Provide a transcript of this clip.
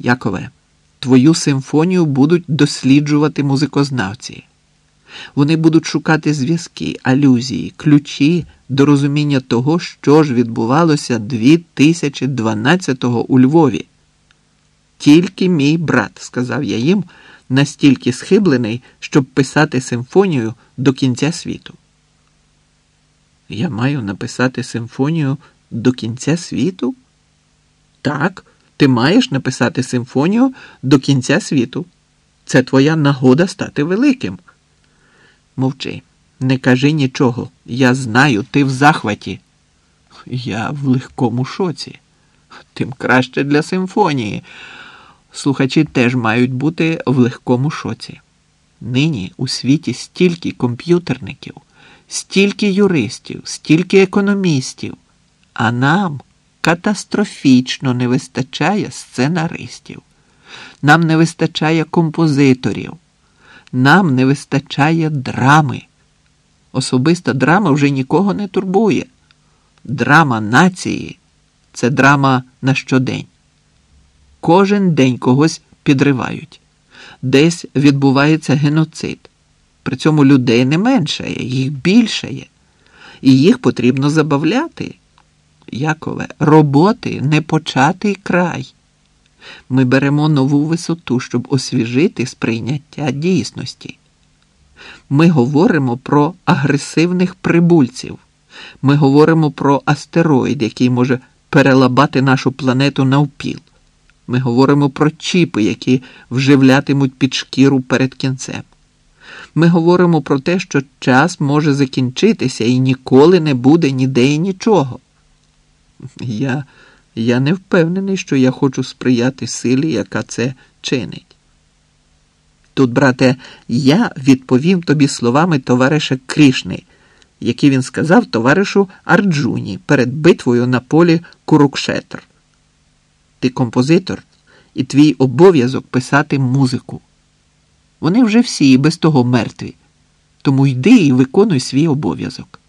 Якове, твою симфонію будуть досліджувати музикознавці. Вони будуть шукати зв'язки, алюзії, ключі до розуміння того, що ж відбувалося 2012-го у Львові. Тільки мій брат, сказав я їм, настільки схиблений, щоб писати симфонію до кінця світу. Я маю написати симфонію до кінця світу? Так, ти маєш написати симфонію до кінця світу. Це твоя нагода стати великим. Мовчи, не кажи нічого. Я знаю, ти в захваті. Я в легкому шоці. Тим краще для симфонії. Слухачі теж мають бути в легкому шоці. Нині у світі стільки комп'ютерників, стільки юристів, стільки економістів, а нам катастрофічно не вистачає сценаристів, нам не вистачає композиторів, нам не вистачає драми. Особиста драма вже нікого не турбує. Драма нації це драма на щодень. Кожен день когось підривають, десь відбувається геноцид. При цьому людей не меншає, їх більшає, і їх потрібно забавляти. Якове, роботи не початий край. Ми беремо нову висоту, щоб освіжити сприйняття дійсності. Ми говоримо про агресивних прибульців. Ми говоримо про астероїд, який може перелабати нашу планету навпіл. Ми говоримо про чіпи, які вживлятимуть під шкіру перед кінцем. Ми говоримо про те, що час може закінчитися і ніколи не буде ніде і нічого. Я, Я не впевнений, що я хочу сприяти силі, яка це чинить. Тут, брате, я відповім тобі словами товариша Крішни, які він сказав товаришу Арджуні перед битвою на полі Курукшетр. Ти композитор, і твій обов'язок писати музику. Вони вже всі і без того мертві. Тому йди і виконуй свій обов'язок.